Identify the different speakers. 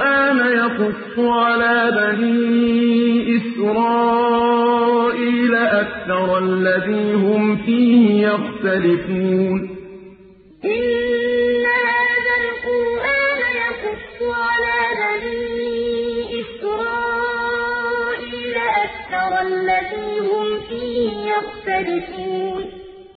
Speaker 1: القرآن يقص على بني إسرائيل أكثر الذي هم فيه يختلفون.
Speaker 2: إن هذا القرآن يقص على بني إسرائيل أكثر الذي هم فيه يختلفون.